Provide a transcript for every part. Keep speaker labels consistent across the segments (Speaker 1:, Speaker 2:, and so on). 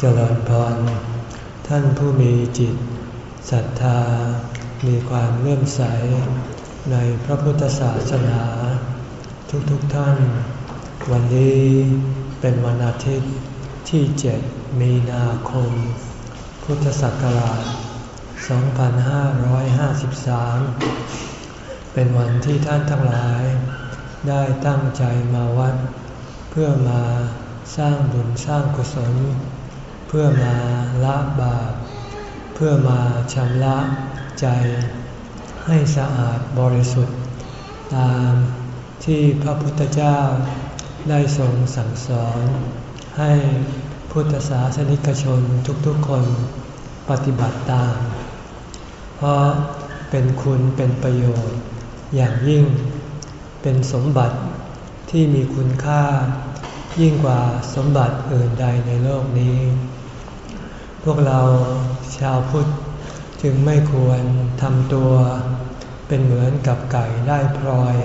Speaker 1: เจริญพร ท่านผู้มีจิตศรัทธา มีความเลื่อมใส ในพระพุทธศาสนา ทุกๆทท่าน วันนี้เป็นวันอาทิตย์ที่ 7 มีนาคม พุทธศักราช 2553 เป็นวันที่ท่านทั้งหลาย ได้ตั้งใจมาวัด เพื่อมาสร้างบุญสร้างกุศล เพื่อมาละบาป เพื่อมาชำระใจให้สะอาดบริสุทธิ์ ตามที่พระพุทธเจ้าได้ทรงสั่งสอน ให้พุทธศาสนิกชนทุกๆคนปฏิบัติตาม เพราะเป็นคุณเป็นประโยชน์อย่างยิ่ง เป็นสมบัติที่มีคุณค่า ยิ่งกว่าสมบัติอื่นใดในโลกนี้ พวกเราชาวพุทธจึงไม่ควรทำตัวเป็นเหมือนกับไก่ได้พลอย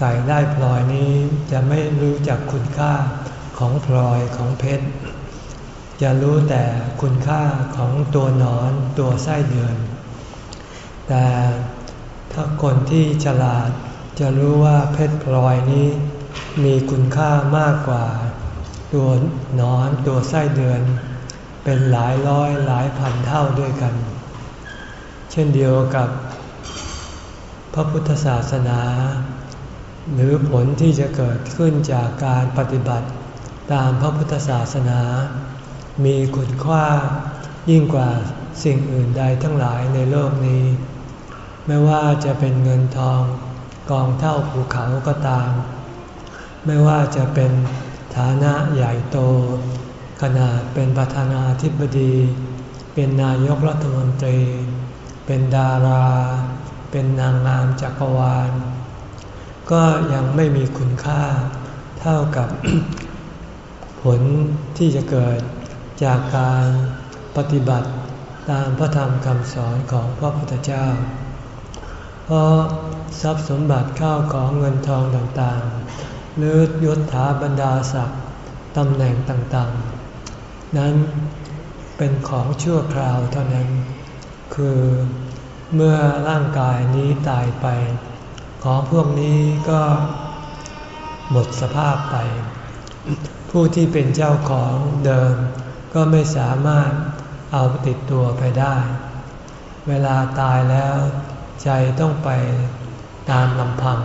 Speaker 1: ไก่ได้พลอยนี้จะไม่รู้จักคุณค่าของพลอยของเพชร จะรู้แต่คุณค่าของตัวหนอนตัวไส้เดือน แต่ถ้าคนที่ฉลาดจะรู้ว่าเพชรพลอยนี้ มีคุณค่ามากกว่า ตัวนอนตัวไส้เดือน เป็นหลายร้อยหลายพันเท่าด้วยกัน เช่นเดียวกับพระพุทธศาสนา หรือผลที่จะเกิดขึ้นจากการปฏิบัติตามพระพุทธศาสนา มีคุณค่ายิ่งกว่าสิ่งอื่นใดทั้งหลายในโลกนี้ ไม่ว่าจะเป็นเงินทองกองเท่าภูเขาก็ตาม ไม่ว่าจะเป็นฐานะใหญ่โต ขนาดเป็นประธานาธิบดี เป็นนายกรัฐมนตรี เป็นดารา เป็นนางงามจักรวาล ก็ยังไม่มีคุณค่าเท่ากับผลที่จะเกิดจากการปฏิบัติตามพระธรรมคำสอนของพระพุทธเจ้า เพราะทรัพย์สมบัติข้าวของเงินทองต่างๆ หรือยศถาบรรดาศักดิ์ตำแหน่งต่างๆ นั้นเป็นของชั่วคราวเท่านั้น คือเมื่อร่างกายนี้ตายไป ของพวกนี้ก็หมดสภาพไป ผู้ที่เป็นเจ้าของเดิม ก็ไม่สามารถเอาติดตัวไปได้ เวลาตายแล้วใจต้องไปตามลำพัง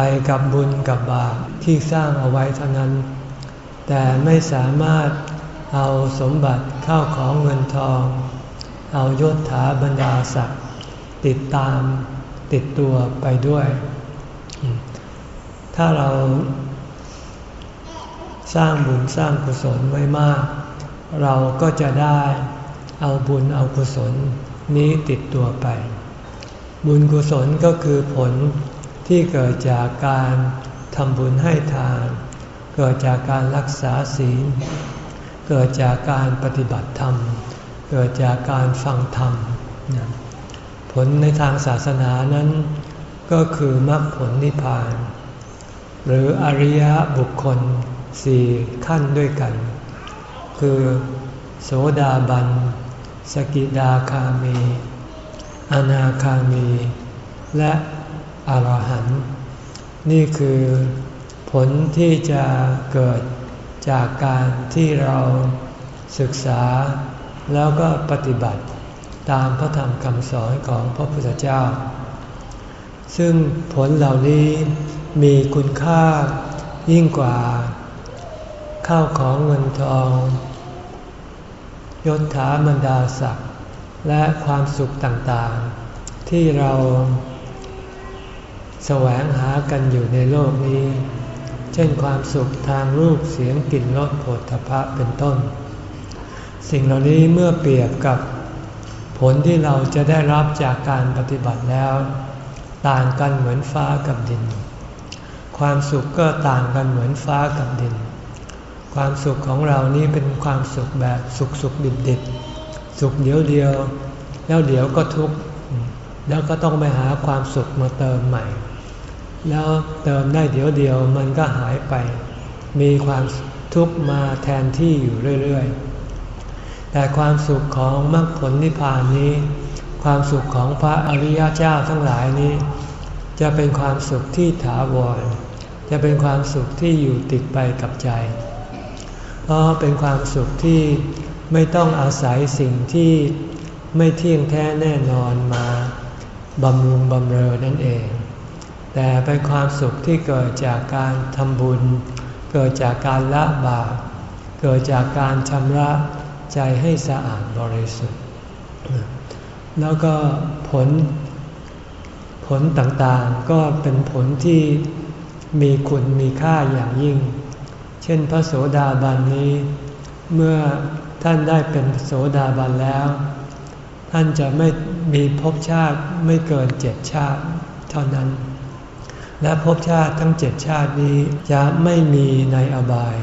Speaker 1: ไปกับบุญกับบาปที่สร้างเอาไว้เท่านั้น แต่ไม่สามารถเอาสมบัติเข้าของเงินทอง เอายศถาบรรดาศักดิ์ติดตามติดตัวไปด้วย ถ้าเราสร้างบุญสร้างกุศลไว้มาก เราก็จะได้เอาบุญเอากุศลนี้ติดตัวไป บุญกุศลก็คือผล ที่เกิดจากการทำบุญให้ทาน เกิดจากการรักษาศีล เกิดจากการปฏิบัติธรรม เกิดจากการฟังธรรม ผลในทางศาสนานั้น ก็คือมรรคผลนิพพาน หรืออริยบุคคลสี่ขั้นด้วยกัน คือโสดาบัน สกิดาคามี อนาคามี และ อรหันต์นี่คือผลที่จะเกิดจากการที่เราศึกษาแล้วก็ปฏิบัติตามพระธรรมคำสอนของพระพุทธเจ้า ซึ่งผลเหล่านี้มีคุณค่ายิ่งกว่า ข้าวของเงินทอง ยศถาบรรดาศักดิ์และความสุขต่างๆ ที่เรา แสวงหากันอยู่ในโลกนี้ เช่นความสุขทางรูปเสียงกลิ่นรสผลทพะเป็นต้น สิ่งเหล่านี้เมื่อเปรียบกับผลที่เราจะได้รับจากการปฏิบัติแล้ว ต่างกันเหมือนฟ้ากับดิน ความสุขก็ต่างกันเหมือนฟ้ากับดิน ความสุขของเรานี้เป็นความสุขแบบสุขสุขดิบดิบสุขเดียวเดียว แล้วเดี๋ยวก็ทุกข์แล้วก็ต้องไปหาความสุขมาเติมใหม่ แล้วเติมได้เดี๋ยวเดียวมันก็หายไป มีความทุกข์มาแทนที่อยู่เรื่อยๆ แต่ความสุขของมรรคผลนิพพานนี้ ความสุขของพระอริยเจ้าทั้งหลายนี้ จะเป็นความสุขที่ถาวร จะเป็นความสุขที่อยู่ติดไปกับใจ เพราะเป็นความสุขที่ไม่ต้องอาศัยสิ่งที่ไม่เที่ยงแท้แน่นอนมาบำรุงบำเรอนั่นเอง แต่เป็นความสุขที่เกิดจากการทำบุญ เกิดจากการละบาป เกิดจากการชำระใจให้สะอาดบริสุทธิ์ แล้วก็ผลผลต่างๆก็เป็นผลที่มีคุณมีค่าอย่างยิ่ง เช่นพระโสดาบันนี้ เมื่อท่านได้เป็นโสดาบันแล้ว ท่านจะไม่มีภพชาติไม่เกินเจ็ดชาติ เท่านั้น และภพชาติทั้งเจ็ดชาตินี้จะไม่มีในอบาย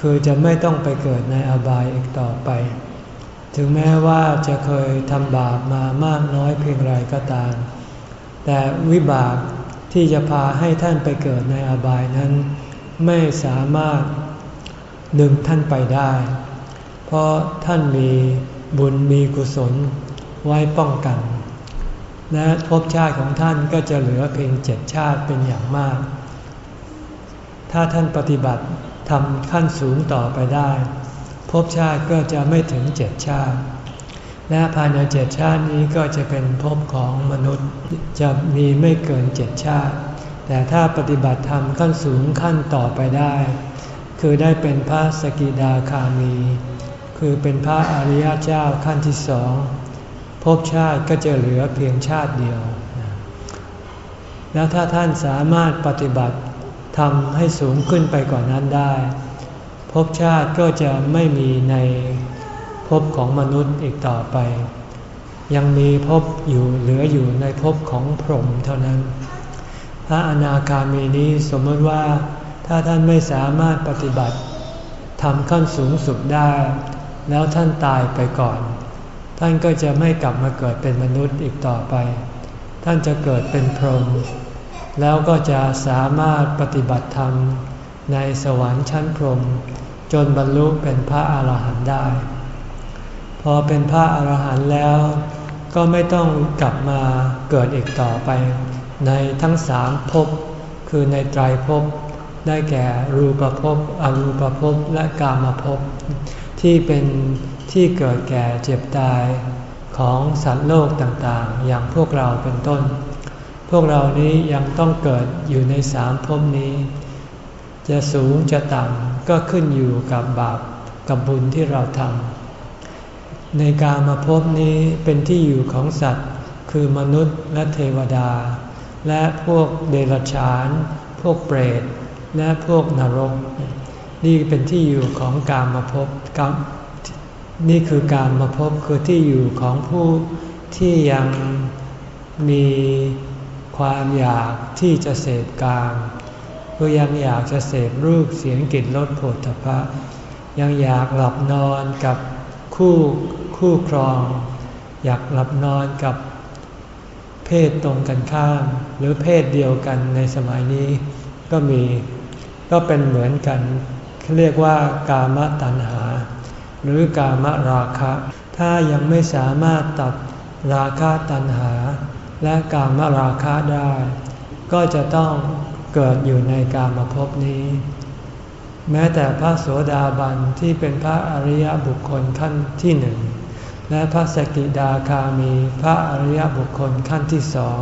Speaker 1: คือจะไม่ต้องไปเกิดในอบายอีกต่อไป ถึงแม้ว่าจะเคยทำบาปมามากน้อยเพียงไรก็ตาม แต่วิบากที่จะพาให้ท่านไปเกิดในอบายนั้น ไม่สามารถดึงท่านไปได้ เพราะท่านมีบุญมีกุศลไว้ป้องกัน และภพชาติของท่านก็จะเหลือเพียงเจ็ดชาติเป็นอย่างมาก ถ้าท่านปฏิบัติทำขั้นสูงต่อไปได้ภพชาติก็จะไม่ถึงเจ็ดชาติ และภายในเจ็ดชาตินี้ก็จะเป็นภพของมนุษย์จะมีไม่เกินเจ็ดชาติ แต่ถ้าปฏิบัติธรรมขั้นสูงขั้นต่อไปได้ คือได้เป็นพระสกิดาคามี คือเป็นพระอริยเจ้าขั้นที่สอง ภพชาติก็จะเหลือเพียงชาติเดียว แล้วถ้าท่านสามารถปฏิบัติทำให้สูงขึ้นไปกว่านนั้นได้ภพชาติก็จะไม่มีในภพของมนุษย์อีกต่อไป ยังมีภพอยู่เหลืออยู่ในภพของพรหมเท่านั้น พระอนาคามีนี้สมมติว่าถ้าท่านไม่สามารถปฏิบัติทำขั้นสูงสุดได้ แล้วท่านตายไปก่อน ท่านก็จะไม่กลับมาเกิดเป็นมนุษย์อีกต่อไป ท่านจะเกิดเป็นพรหมแล้วก็จะสามารถปฏิบัติธรรมในสวรรค์ชั้นพรหมจนบรรลุเป็นพระอาหารหันต์ได้ พอเป็นพระอาหารหันต์แล้ว ก็ไม่ต้องกลับมาเกิดอีกต่อไป ในทั้งสามภพคือในไตรภพได้แก่รูปภพอรูปภพและกามภพที่เป็น ที่เกิดแก่เจ็บตายของสัตว์โลกต่างๆ อย่างพวกเราเป็นต้น พวกเรานี้ยังต้องเกิดอยู่ในสามภพนี้ จะสูงจะต่ำก็ขึ้นอยู่กับบาปกับบุญที่เราทำในการมาพบนี้เป็นที่อยู่ของสัตว์ คือมนุษย์และเทวดา และพวกเดรัจฉาน พวกเปรต และพวกนรก นี่เป็นที่อยู่ของการมาพบก นี่คือการมาพบคือที่อยู่ของผู้ที่ยังมีความอยากที่จะเสพกามก็ยังอยากจะเสพรูปเสียงกลิ่นรสโผฏฐพะยังอยากหลับนอนกับคู่คู่ครอง อยากหลับนอนกับเพศตรงกันข้าม หรือเพศเดียวกันในสมัยนี้ก็มีก็เป็นเหมือนกันเรียกว่ากามตัณหา หรือกามราคะ ถ้ายังไม่สามารถตัดราคะตัณหา และกามราคะได้ ก็จะต้องเกิดอยู่ในกามภพนี้ แม้แต่พระโสดาบันที่เป็นพระอริยบุคคลขั้นที่หนึ่งและพระสกิดาคามีพระอริยบุคคลขั้นที่สอง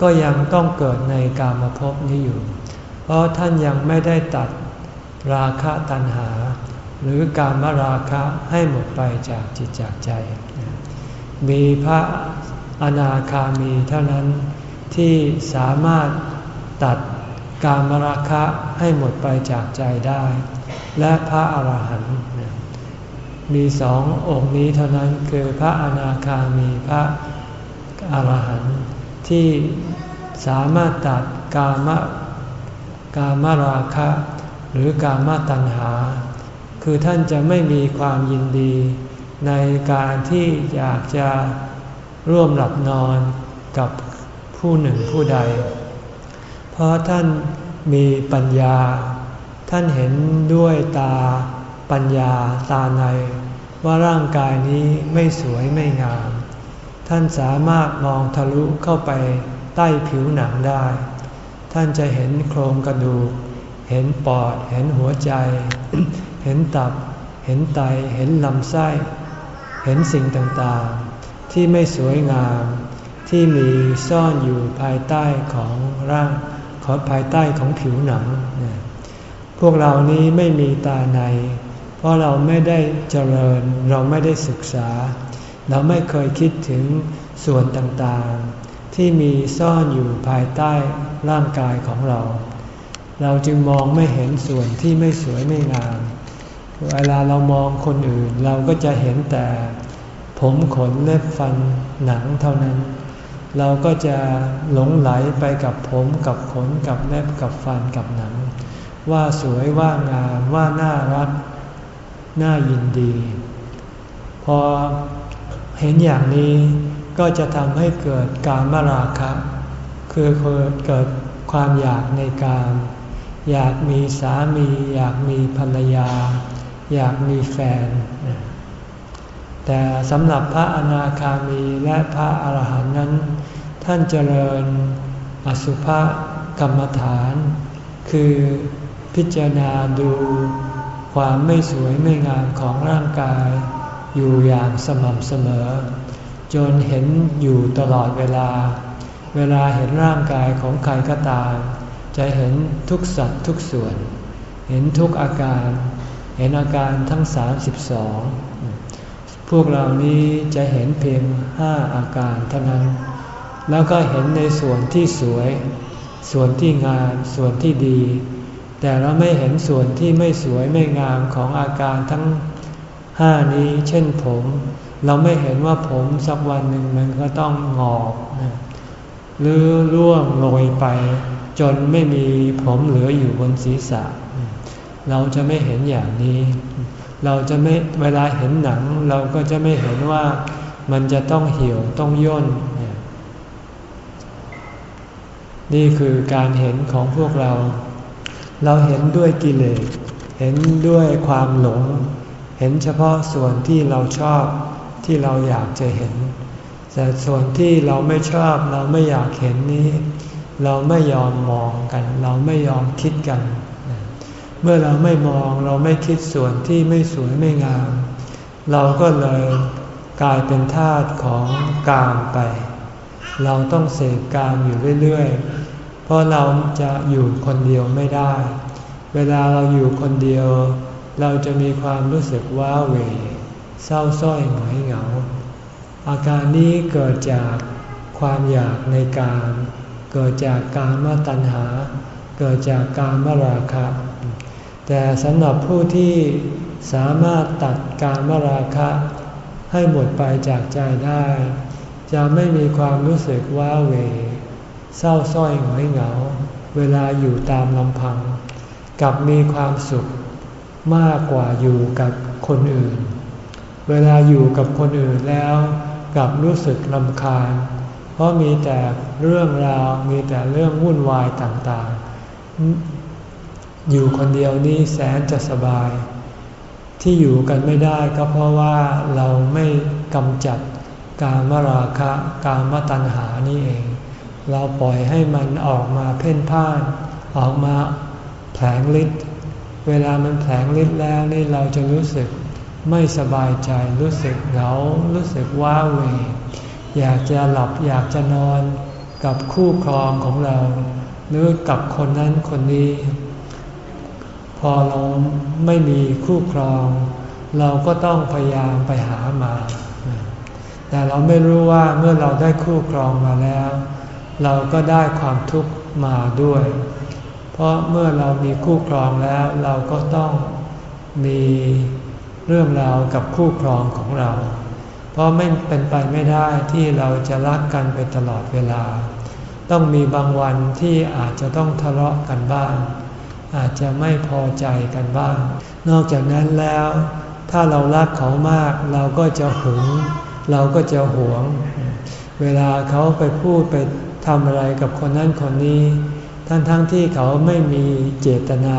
Speaker 1: ก็ยังต้องเกิดในกามภพนี้อยู่ เพราะท่านยังไม่ได้ตัดราคะตัณหา หรือการมราคะให้หมดไปจากจิตจากใจ มีพระอนาคามีเท่านั้นที่สามารถตัดการมราคะให้หมดไปจากใจได้ และพระอาหารหันต์มีสององค์นี้เท่านั้นคือพระอนาคามีพระอาหารหันต์ที่สามารถตัดกามกามราคะ หรือกามตัณหา คือท่านจะไม่มีความยินดี ในการที่อยากจะร่วมหลับนอนกับผู้หนึ่งผู้ใด เพราะท่านมีปัญญา ท่านเห็นด้วยตาปัญญาตาใน ว่าร่างกายนี้ไม่สวยไม่งาม ท่านสามารถมองทะลุเข้าไปใต้ผิวหนังได้ ท่านจะเห็นโครงกระดูก เห็นปอด เห็นหัวใจ เห็นตับ เห็นไต เห็นลำไส้ เห็นสิ่งต่างๆ ที่ไม่สวยงาม ที่มีซ่อนอยู่ภายใต้ของร่างขอภายใต้ของผิวหนัง พวกเรานี้ไม่มีตาใน เพราะเราไม่ได้เจริญ เราไม่ได้ศึกษา เราไม่เคยคิดถึงส่วนต่างๆ ที่มีซ่อนอยู่ภายใต้ร่างกายของเรา เราจึงมองไม่เห็นส่วนที่ไม่สวยไม่งาม เวลาเรามองคนอื่น เราก็จะเห็นแต่ ผมขนเล็บฟันหนังเท่านั้น เราก็จะหลงไหลไปกับผมกับขนกับเล็บกับฟันกับหนัง ว่าสวยว่างามว่าน่ารักน่ายินดี พอเห็นอย่างนี้ก็จะทำให้เกิดการมราคะ คือเกิดความอยากในการ อยากมีสามี อยากมีภรรยา อยากมีแฟน แต่สำหรับพระอนาคามีและพระอาหารหันต์นั้น ท่านเจริญอสุภกรรมฐาน คือพิจารณาดูความไม่สวยไม่งามของร่างกาย อยู่อย่างสม่ำเสมอ จนเห็นอยู่ตลอดเวลา เวลาเห็นร่างกายของใครก็ตาม จะเห็นทุกสัตว์ทุกส่วน เห็นทุกอาการ เห็นอาการทั้ง 32 พวกเรานี้จะเห็นเพียงห้าอาการเท่านั้น แล้วก็เห็นในส่วนที่สวย ส่วนที่งาม ส่วนที่ดี แต่เราไม่เห็นส่วนที่ไม่สวยไม่งามของอาการทั้งห้านี้ เช่นผม เราไม่เห็นว่าผมสักวันหนึ่งมันก็ต้องงอกหรือร่วงโรยไป จนไม่มีผมเหลืออยู่บนศีรษะ เราจะไม่เห็นอย่างนี้ เราจะไม่เวลาเห็นหนัง เราก็จะไม่เห็นว่ามันจะต้องเหี่ยวต้องย่น นี่คือการเห็นของพวกเรา เราเห็นด้วยกิเลส เห็นด้วยความหลง เห็นเฉพาะส่วนที่เราชอบที่เราอยากจะเห็น แต่ส่วนที่เราไม่ชอบเราไม่อยากเห็นนี้ เราไม่ยอมมองกัน เราไม่ยอมคิดกันเเมื่อเราไม่มองเราไม่คิดส่วนที่ไม่สวยไม่งาม เราก็เลยกลายเป็นทาสของกามไป เราต้องเสพกามอยู่เรื่อยๆ เพราะเราจะอยู่คนเดียวไม่ได้ เวลาเราอยู่คนเดียว เราจะมีความรู้สึกว้าเหวเศร้าส้อยหงอยเหงา อาการนี้เกิดจากความอยากในการเกิดจากการมาตัณหา เกิดจากการมาราคะ แต่สำหรับผู้ที่สามารถตัดการมราคะ ให้หมดไปจากใจได้ จะไม่มีความรู้สึกว้าเว เศร้าส้อยหงอยเหงา เวลาอยู่ตามลำพังกับมีความสุขมากกว่าอยู่กับคนอื่น เวลาอยู่กับคนอื่นแล้วกับรู้สึกลำคาญ เพราะมีแต่เรื่องราวมีแต่เรื่องวุ่นวายต่าง อยู่คนเดียวนี้แสนจะสบาย ที่อยู่กันไม่ได้ก็เพราะว่าเราไม่กำจัดการมราคะการมตัณหานี่เอง เราปล่อยให้มันออกมาเพ่นพ่าน ออกมาแผลงฤทธิ์เวลามันแผลงฤทธิ์แล้วนี่เราจะรู้สึกไม่สบายใจรู้สึกเหงารู้สึกว้าเหวอยากจะหลับอยากจะนอนกับคู่ครองของเรา หรือกับคนนั้นคนนี้ พอเราไม่มีคู่ครอง เราก็ต้องพยายามไปหามา แต่เราไม่รู้ว่าเมื่อเราได้คู่ครองมาแล้ว เราก็ได้ความทุกข์มาด้วย เพราะเมื่อเรามีคู่ครองแล้วเราก็ต้องมีเรื่องราวกับคู่ครองของเรา เพราะไม่เป็นไปไม่ได้ที่เราจะรักกันไปตลอดเวลา ต้องมีบางวันที่อาจจะต้องทะเลาะกันบ้าง อาจจะไม่พอใจกันบ้าง นอกจากนั้นแล้ว ถ้าเรารักเขามากเราก็จะหึง เราก็จะหวง เวลาเขาไปพูดไปทำอะไรกับคนนั้นคนนี้ ทั้งๆทที่เขาไม่มีเจตนา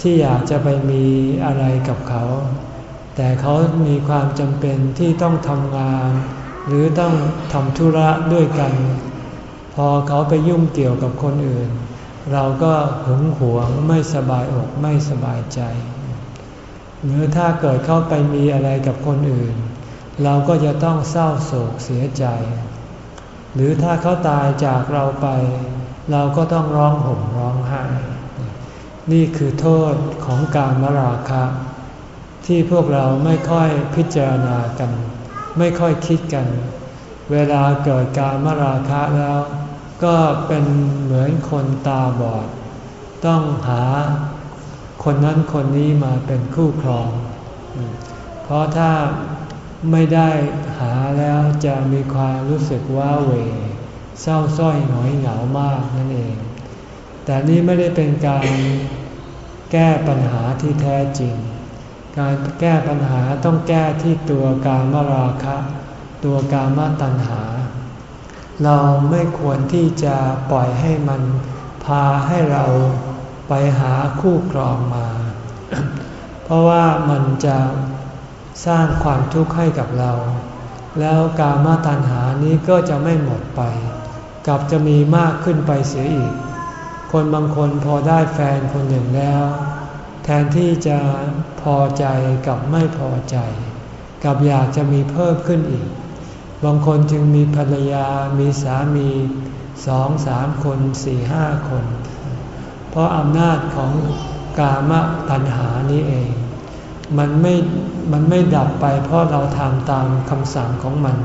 Speaker 1: ที่อยากจะไปมีอะไรกับเขา แต่เขามีความจำเป็นที่ต้องทำงาน หรือต้องทำธุระด้วยกัน พอเขาไปยุ่งเกี่ยวกับคนอื่น เราก็หึงหวงไม่สบายอกไม่สบายใจ หรือถ้าเกิดเข้าไปมีอะไรกับคนอื่น เราก็จะต้องเศร้าโศกเสียใจ หรือถ้าเขาตายจากเราไป เราก็ต้องร้องห่มร้องไห้นี่คือโทษของการมราคะ ที่พวกเราไม่ค่อยพิจารณากัน ไม่ค่อยคิดกัน เวลาเกิดการมราคะแล้ว ก็เป็นเหมือนคนตาบอด ต้องหาคนนั้นคนนี้มาเป็นคู่ครอง เพราะถ้าไม่ได้หาแล้วจะมีความรู้สึกว่าเว เศร้าส้อยหงอยเหงามากนั่นเอง แต่นี่ไม่ได้เป็นการแก้ปัญหาที่แท้จริง การแก้ปัญหาต้องแก้ที่ตัวกามราคะ ตัวกามตัณหา เราไม่ควรที่จะปล่อยให้มันพาให้เราไปหาคู่ครองมา เพราะว่ามันจะสร้างความทุกข์ให้กับเรา แล้วกามาตัณหานี้ก็จะไม่หมดไป กลับจะมีมากขึ้นไปเสียอีก คนบางคนพอได้แฟนคนหนึ่งแล้ว แทนที่จะพอใจกับไม่พอใจ กับอยากจะมีเพิ่มขึ้นอีก บางคนจึงมีภรรยา มีสามีสองสามคนสี่ห้าคน เพราะอำนาจของกามตัณหานี้เอง มันไม่ มันไม่ดับไปเพราะเราทำตามคำสั่งของมัน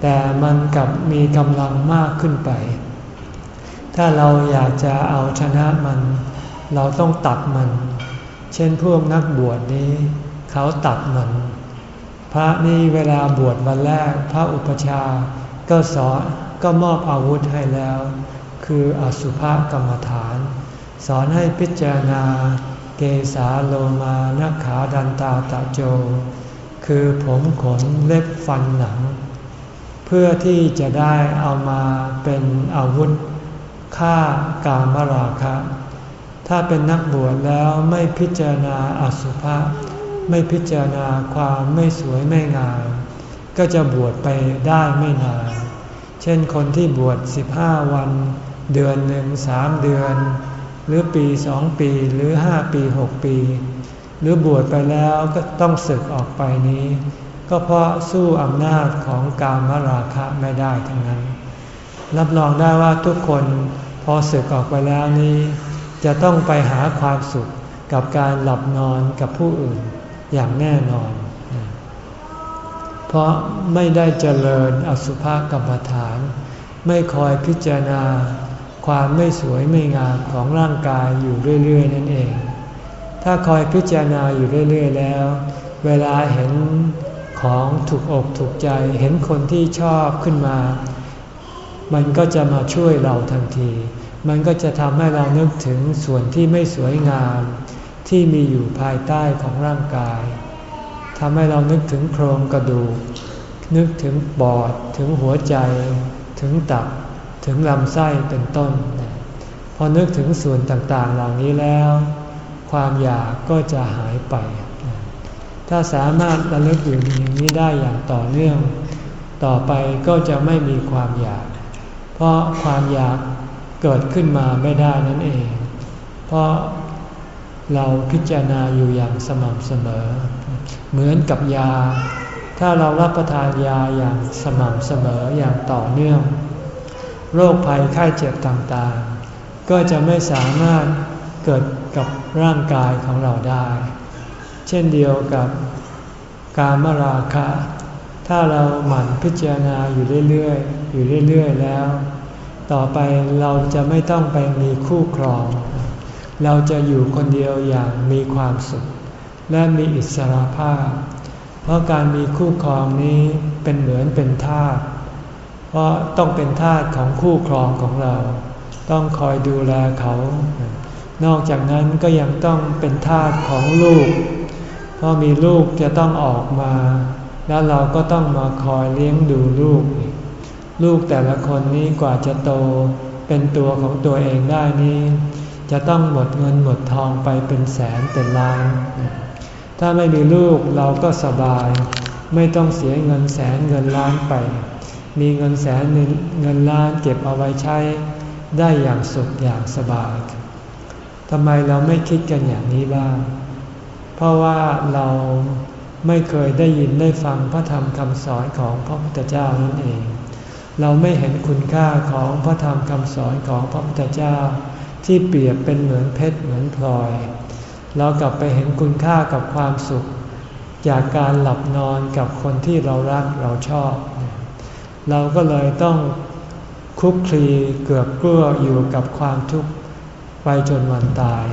Speaker 1: แต่มันกลับมีกำลังมากขึ้นไป ถ้าเราอยากจะเอาชนะมัน เราต้องตัดมัน เช่นพวกนักบวชนี้ เขาตัดมัน พระนี่เวลาบวชวันแรก พระอุปชาก็สอนก็มอบอาวุธให้แล้ว คืออสุภกรรมฐาน สอนให้พิจารณา เกสาโลมานักขาดันตาตะโจ คือผมขนเล็บฟันหนัง เพื่อที่จะได้เอามาเป็นอาวุธฆ่ากามราคะ ถ้าเป็นนักบวชแล้วไม่พิจารณาอสุภะ ไม่พิจารณาความไม่สวยไม่งาม ก็จะบวชไปได้ไม่นาน เช่นคนที่บวช 15 วัน เดือนหนึ่งสามเดือน หรือปีสองปีหรือห้าปีหกปี หรือบวชไปแล้วก็ต้องศึกออกไปนี้ ก็เพราะสู้อำนาจของกามราคะไม่ได้ทั้งนั้น รับรองได้ว่าทุกคนพอศึกออกไปแล้วนี้ จะต้องไปหาความสุขกับการหลับนอนกับผู้อื่น อย่างแน่นอน เพราะไม่ได้เจริญอสุภกรรมฐาน ไม่คอยพิจารณา ความไม่สวยไม่งามของร่างกายอยู่เรื่อย ๆ นั่นเอง ถ้าคอยพิจารณาอยู่เรื่อย ๆ แล้ว เวลาเห็นของถูกอกถูกใจ เห็นคนที่ชอบขึ้นมา มันก็จะมาช่วยเราทันที มันก็จะทำให้เรานึกถึงส่วนที่ไม่สวยงาม ที่มีอยู่ภายใต้ของร่างกายทำให้เรานึกถึงโครงกระดูก นึกถึงปอด ถึงหัวใจ ถึงตับ ถึงลำไส้เป็นต้น พอนึกถึงส่วนต่างๆเหล่านี้แล้ว ความอยากก็จะหายไป ถ้าสามารถระลึกอยู่อย่างนี้ได้อย่างต่อเนื่อง ต่อไปก็จะไม่มีความอยาก เพราะความอยากเกิดขึ้นมาไม่ได้นั่นเอง เพราะ เราพิจารณาอยู่อย่างสม่ำเสมอ เหมือนกับยา ถ้าเรารับประทานยาอย่างสม่ำเสมออย่างต่อเนื่อง โรคภัยไข้เจ็บต่างๆ ก็จะไม่สามารถเกิดกับร่างกายของเราได้ เช่นเดียวกับกามราคะ ถ้าเราหมั่นพิจารณาอยู่เรื่อยๆ อยู่เรื่อยๆแล้ว ต่อไปเราจะไม่ต้องไปมีคู่ครอง เราจะอยู่คนเดียวอย่างมีความสุข และมีอิสระภาพ เพราะการมีคู่ครองนี้เป็นเหมือนเป็นทาส เพราะต้องเป็นทาสของคู่ครองของเรา ต้องคอยดูแลเขา นอกจากนั้นก็ยังต้องเป็นทาสของลูก เพราะมีลูกจะต้องออกมา แล้วเราก็ต้องมาคอยเลี้ยงดูลูก ลูกแต่ละคนนี้กว่าจะโตเป็นตัวของตัวเองได้นี้ จะต้องหมดเงินหมดทองไปเป็นแสนเป็นล้าน ถ้าไม่มีลูกเราก็สบาย ไม่ต้องเสียเงินแสนเงินล้านไป มีเงินแสนเงินล้านเก็บเอาไว้ใช้ ได้อย่างสุขอย่างสบายทำไมเราไม่คิดกันอย่างนี้บ้าง เพราะว่าเราไม่เคยได้ยินได้ฟังพระธรรมคำสอนของพระพุทธเจ้านั่นเอง เราไม่เห็นคุณค่าของพระธรรมคำสอนของพระพุทธเจ้า ที่เปรียบเป็นเหมือนเพชรเหมือนพลอย เรากลับไปเห็นคุณค่ากับความสุข จากการหลับนอนกับคนที่เรารักเราชอบ เราก็เลยต้องคุกคลีเกือบกลัวอยู่กับความทุกข์ไปจนวันตาย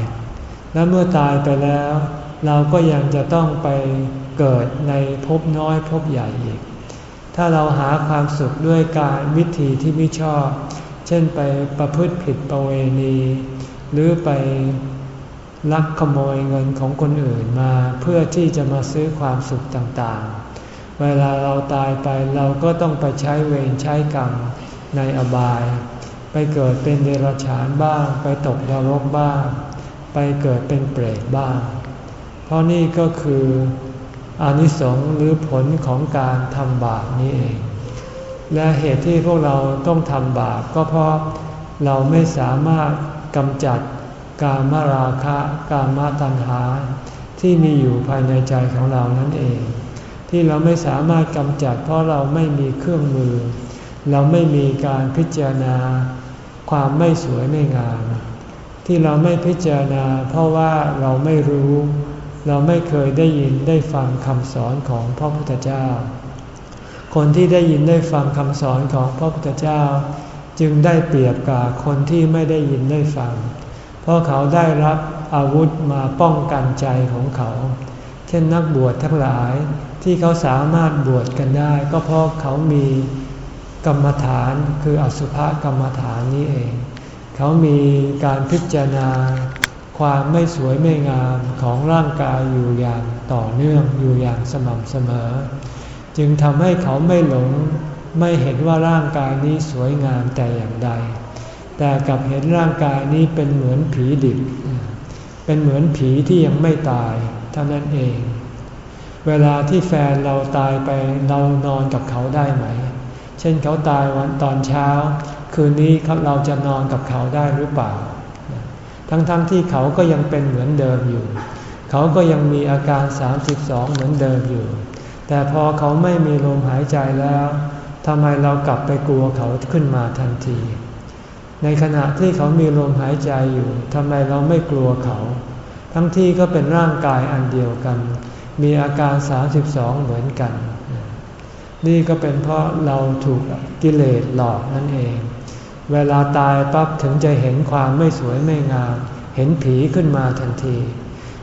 Speaker 1: และเมื่อตายไปแล้ว เราก็ยังจะต้องไปเกิดในภพน้อยภพใหญ่อีก ถ้าเราหาความสุขด้วยการวิธีที่ไม่ชอบ เช่นไปประพฤติผิดประเวณี หรือไปลักขโมยเงินของคนอื่นมาเพื่อที่จะมาซื้อความสุขต่างๆ เวลาเราตายไปเราก็ต้องไปใช้เวรใช้กรรมในอบาย ไปเกิดเป็นเดรัจฉานบ้าง ไปตกนรกบ้าง ไปเกิดเป็นเปรตบ้าง เพราะนี่ก็คืออานิสงส์หรือผลของการทำบาปนี้เอง และเหตุที่พวกเราต้องทำบาปก็เพราะเราไม่สามารถกำจัดกามราคะกามตัณหา ที่มีอยู่ภายในใจของเรานั่นเอง ที่เราไม่สามารถกำจัด เพราะเราไม่มีเครื่องมือ เราไม่มีการพิจารณา ความไม่สวยไม่งามที่เราไม่พิจารณา เพราะว่าเราไม่รู้ เราไม่เคยได้ยินได้ฟังคำสอนของพระพุทธเจ้า คนที่ได้ยินได้ฟังคำสอนของพระพุทธเจ้า จึงได้เปรียบกับคนที่ไม่ได้ยินได้ฟัง เพราะเขาได้รับอาวุธมาป้องกันใจของเขา เช่นนักบวชทั้งหลายที่เขาสามารถบวชกันได้ ก็เพราะเขามีกรรมฐานคืออสุภกรรมฐานนี้เอง เขามีการพิจารณา ความไม่สวยไม่งามของร่างกายอยู่อย่างต่อเนื่องอยู่อย่างสม่ำเสมอ จึงทำให้เขาไม่หลงไม่เห็นว่าร่างกายนี้สวยงามแต่อย่างใด แต่กลับเห็นร่างกายนี้เป็นเหมือนผีดิบ เป็นเหมือนผีที่ยังไม่ตายเท่านั้นเอง เวลาที่แฟนเราตายไปเรานอนกับเขาได้ไหม เช่นเขาตายวันตอนเช้า คืนนี้เราจะนอนกับเขาได้หรือเปล่า ทั้งๆทที่เขาก็ยังเป็นเหมือนเดิมอยู่ เขาก็ยังมีอาการ 32 เหมือนเดิมอยู่ แต่พอเขาไม่มีลมหายใจแล้วทำไมเรากลับไปกลัวเขาขึ้นมาทันที ในขณะที่เขามีลมหายใจอยู่ทำไมเราไม่กลัวเขา ทั้งที่ก็เป็นร่างกายอันเดียวกัน มีอาการ 32 เหมือนกัน นี่ก็เป็นเพราะเราถูกกิเลสหลอกนั่นเอง เวลาตายปั๊บถึงจะเห็นความไม่สวยไม่งาม เห็นผีขึ้นมาทันที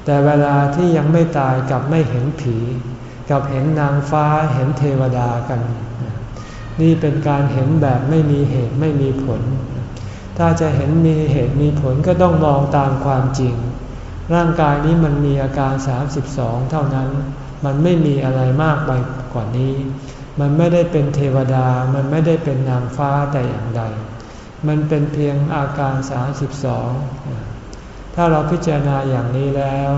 Speaker 1: แต่เวลาที่ยังไม่ตายกลับไม่เห็นผี กับเห็นนางฟ้าเห็นเทวดากัน นี่เป็นการเห็นแบบไม่มีเหตุไม่มีผล ถ้าจะเห็นมีเหตุมีผลก็ต้องมองตามความจริง ร่างกายนี้มันมีอาการ 32 เท่านั้น มันไม่มีอะไรมากไปกว่านี้ มันไม่ได้เป็นเทวดา มันไม่ได้เป็นนางฟ้าแต่อย่างใด มันเป็นเพียงอาการ 32 ถ้าเราพิจารณาอย่างนี้แล้ว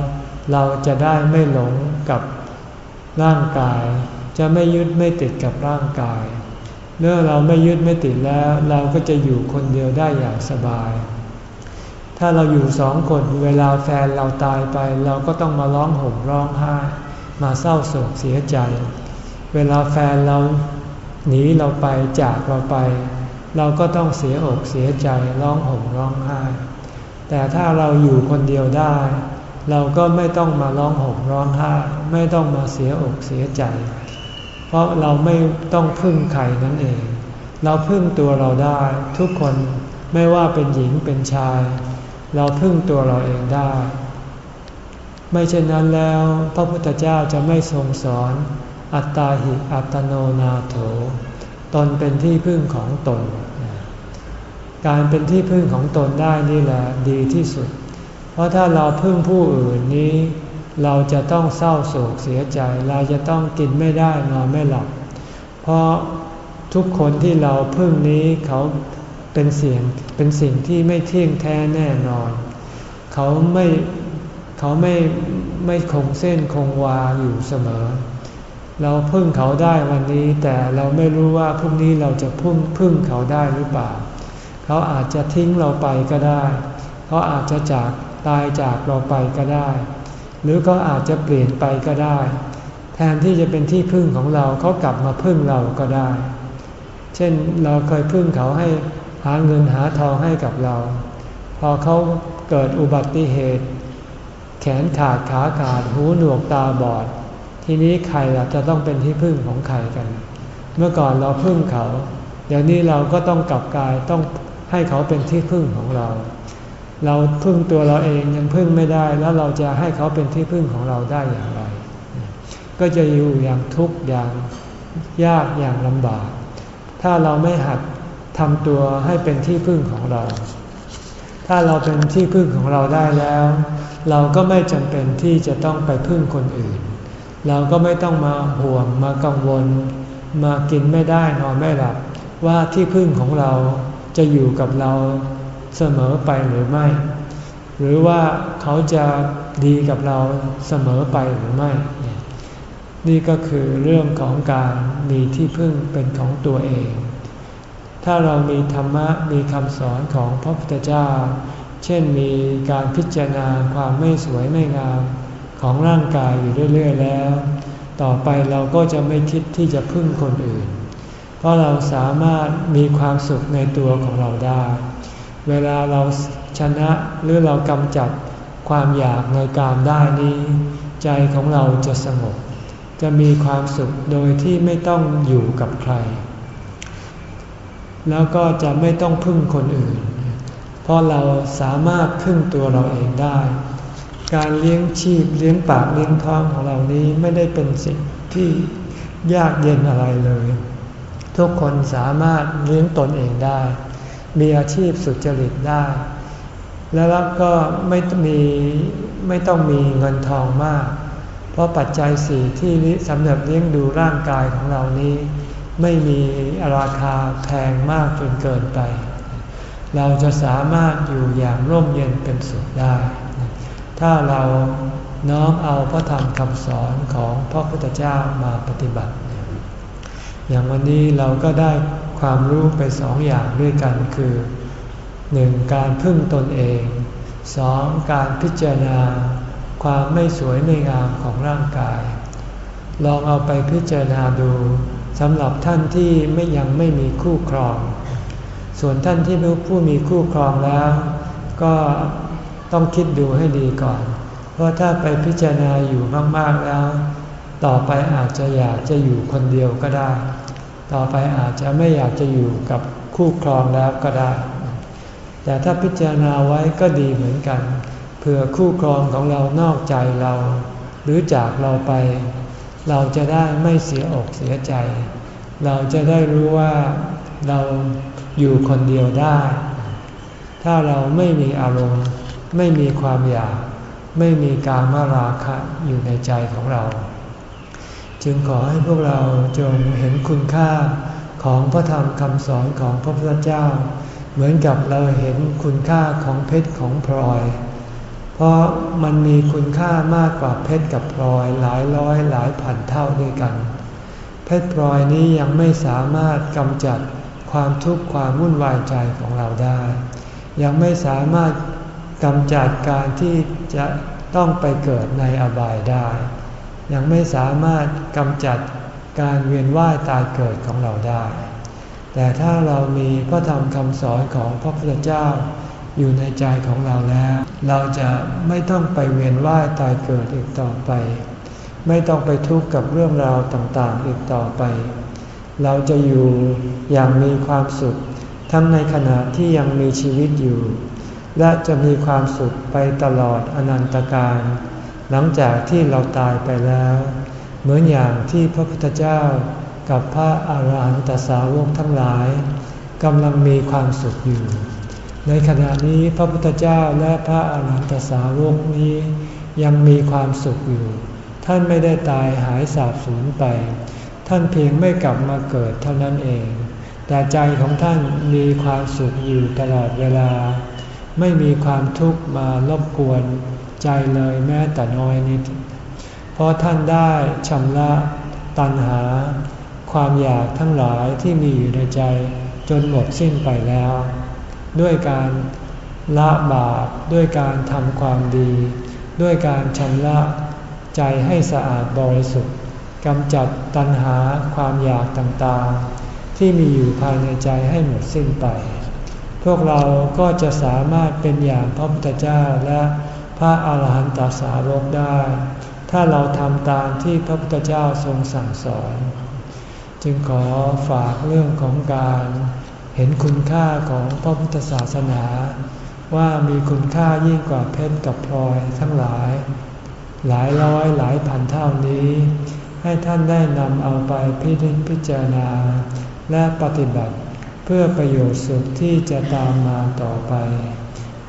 Speaker 1: เราจะได้ไม่หลงกับ ร่างกาย จะไม่ยึดไม่ติดกับร่างกาย เมื่อเราไม่ยึดไม่ติดแล้ว เราก็จะอยู่คนเดียวได้อย่างสบาย ถ้าเราอยู่สองคนเวลาแฟนเราตายไป เราก็ต้องมาร้องห่มร้องไห้ มาเศร้าโศกเสียใจ เวลาแฟนเราหนีเราไปจากเราไป เราก็ต้องเสียอกเสียใจร้องห่มร้องไห้ แต่ถ้าเราอยู่คนเดียวได้ เราก็ไม่ต้องมาร้องห่มร้องไห้ไม่ต้องมาเสียอกเสียใจ เพราะเราไม่ต้องพึ่งใครนั่นเอง เราพึ่งตัวเราได้ทุกคนไม่ว่าเป็นหญิงเป็นชาย เราพึ่งตัวเราเองได้ ไม่เช่นนั้นแล้วพระพุทธเจ้าจะไม่ทรงสอน อัตตาหิอัตโนนาโถ ตนเป็นที่พึ่งของตน การเป็นที่พึ่งของตนได้นี่แหละดีที่สุด เพราะถ้าเราพึ่งผู้อื่นนี้ เราจะต้องเศร้าโศกเสียใจ เราจะต้องกินไม่ได้นอนไม่หลับ เพราะทุกคนที่เราพึ่งนี้เขาเป็นเสียงเป็นสิ่งที่ไม่เที่ยงแท้แน่นอน เขาไม่เขาไม่ไม่คงเส้นคงวาอยู่เสมอ เราพึ่งเขาได้วันนี้ แต่เราไม่รู้ว่าพรุ่งนี้เราจะพึ่งพึ่งเขาได้หรือเปล่า เขาอาจจะทิ้งเราไปก็ได้ เขาอาจจะจาก ตายจากเราไปก็ได้ หรือเขาอาจจะเปลี่ยนไปก็ได้ แทนที่จะเป็นที่พึ่งของเราเขากลับมาพึ่งเราก็ได้ เช่นเราเคยพึ่งเขาให้หาเงินหาทองให้กับเรา พอเขาเกิดอุบัติเหตุ แขนขาดขาขาดหูหนวกตาบอด ทีนี้ใครล่ะจะต้องเป็นที่พึ่งของใครกัน เมื่อก่อนเราพึ่งเขา เดี๋ยวนี้เราก็ต้องกลับกายต้องให้เขาเป็นที่พึ่งของเรา เราพึ่งตัวเราเองยังพึ่งไม่ได้ แล้วเราจะให้เขาเป็นที่พึ่งของเราได้อย่างไร ก็จะอยู่อย่างทุกข์อย่างยากอย่างลำบาก ถ้าเราไม่หัดทำตัวให้เป็นที่พึ่งของเรา ถ้าเราเป็นที่พึ่งของเราได้แล้ว เราก็ไม่จำเป็นที่จะต้องไปพึ่งคนอื่น เราก็ไม่ต้องมาห่วงมากังวล มากินไม่ได้นอนไม่หลับว่าที่พึ่งของเราจะอยู่กับเรา เสมอไปหรือไม่ หรือว่าเขาจะดีกับเราเสมอไปหรือไม่ นี่ก็คือเรื่องของการมีที่พึ่งเป็นของตัวเอง ถ้าเรามีธรรมะมีคำสอนของพระพุทธเจ้า เช่นมีการพิจารณาความไม่สวยไม่งามของร่างกายอยู่เรื่อย ๆ แล้ว ต่อไปเราก็จะไม่คิดที่จะพึ่งคนอื่น เพราะเราสามารถมีความสุขในตัวของเราได้ เวลาเราชนะหรือเรากำจัดความอยากในการได้นี้ ใจของเราจะสงบ จะมีความสุขโดยที่ไม่ต้องอยู่กับใคร แล้วก็จะไม่ต้องพึ่งคนอื่น เพราะเราสามารถพึ่งตัวเราเองได้ การเลี้ยงชีพเลี้ยงปากเลี้ยงท้องของเรานี้ไม่ได้เป็นสิ่งที่ยากเย็นอะไรเลย ทุกคนสามารถเลี้ยงตนเองได้ มีอาชีพสุจริตได้ แล้วก็ไม่มีไม่ต้องมีเงินทองมาก เพราะปัจจัยสี่ที่สำหรับเลี้ยงดูร่างกายของเรานี้ ไม่มีราคาแพงมากจนเกินไป เราจะสามารถอยู่อย่างร่มเย็นเป็นสุขได้ ถ้าเราน้อมเอาพระธรรมคำสอนของพระพุทธเจ้ามาปฏิบัติ อย่างวันนี้เราก็ได้ ความรู้ไปสองอย่างด้วยกันคือหนึ่งการพึ่งตนเองสองการพิจารณา ความไม่สวยไม่งามของร่างกาย ลองเอาไปพิจารณาดูสำหรับท่านที่ไม่ยังไม่มีคู่ครอง ส่วนท่านที่ผู้มีคู่ครองแล้ว ก็ต้องคิดดูให้ดีก่อน เพราะถ้าไปพิจารณาอยู่มาก ๆ แล้ว ต่อไปอาจจะอยากจะอยู่คนเดียวก็ได้ ต่อไปอาจจะไม่อยากจะอยู่กับคู่ครองแล้วก็ได้ แต่ถ้าพิจารณาไว้ก็ดีเหมือนกัน เผื่อคู่ครองของเรานอกใจเรา หรือจากเราไป เราจะได้ไม่เสียอกเสียใจ เราจะได้รู้ว่าเราอยู่คนเดียวได้ ถ้าเราไม่มีอารมณ์ ไม่มีความอยาก ไม่มีการมาราคะอยู่ในใจของเรา จึงขอให้พวกเราจงเห็นคุณค่าของพระธรรมคำสอนของพระพุทธเจ้า เหมือนกับเราเห็นคุณค่าของเพชรของพลอย เพราะมันมีคุณค่ามากกว่าเพชรกับพลอยหลายร้อยหลายพันเท่าด้วยกัน เพชรพลอยนี้ยังไม่สามารถกำจัดความทุกข์ความวุ่นวายใจของเราได้ ยังไม่สามารถกำจัดการที่จะต้องไปเกิดในอบายได้ ยังไม่สามารถกำจัดการเวียนว่ายตายเกิดของเราได้ แต่ถ้าเรามีพระธรรมคำสอนของพระพุทธเจ้า อยู่ในใจของเราแล้ว เราจะไม่ต้องไปเวียนว่ายตายเกิดอีกต่อไป ไม่ต้องไปทุกข์กับเรื่องราวต่างๆอีกต่อไป เราจะอยู่อย่างมีความสุข ทั้งในขณะที่ยังมีชีวิตอยู่ และจะมีความสุขไปตลอดอนันตการ หลังจากที่เราตายไปแล้ว เหมือนอย่างที่พระพุทธเจ้ากับพระอาหารหันตสาวกทั้งหลายกำลังมีความสุขอยู่ ในขณะนี้พระพุทธเจ้าและพระอาหารหันตสาวกนี้ยังมีความสุขอยู่ ท่านไม่ได้ตายหายสาบสูญไป ท่านเพียงไม่กลับมาเกิดเท่านั้นเอง แต่ใจของท่านมีความสุขอยู่ตลอดเวลา ไม่มีความทุกข์มารบกวน ใจเลยแม้แต่น้อยนิด เพราะท่านได้ชำระตัณหา ความอยากทั้งหลายที่มีอยู่ในใจจนหมดสิ้นไปแล้ว ด้วยการละบาปด้วยการทำความดี ด้วยการชำระใจให้สะอาดบริสุทธิ์กำจัดตัณหาความอยากต่างๆ ที่มีอยู่ภายในใจให้หมดสิ้นไป พวกเราก็จะสามารถเป็นอย่างพระพุทธเจ้าและ พระอาหารหันตสาวกได้ ถ้าเราทำตามที่พระพุทธเจ้าทรงสั่งสอน จึงขอฝากเรื่องของการเห็นคุณค่าของพระพุทธศาสนา ว่ามีคุณค่ายิ่งกว่าเพชรกับพลอยทั้งหลาย หลายร้อยหลายพันเท่านี้ ให้ท่านได้นำเอาไปพิจิตพิจารณา และปฏิบัติเพื่อประโยชน์สุขที่จะตามมาต่อไป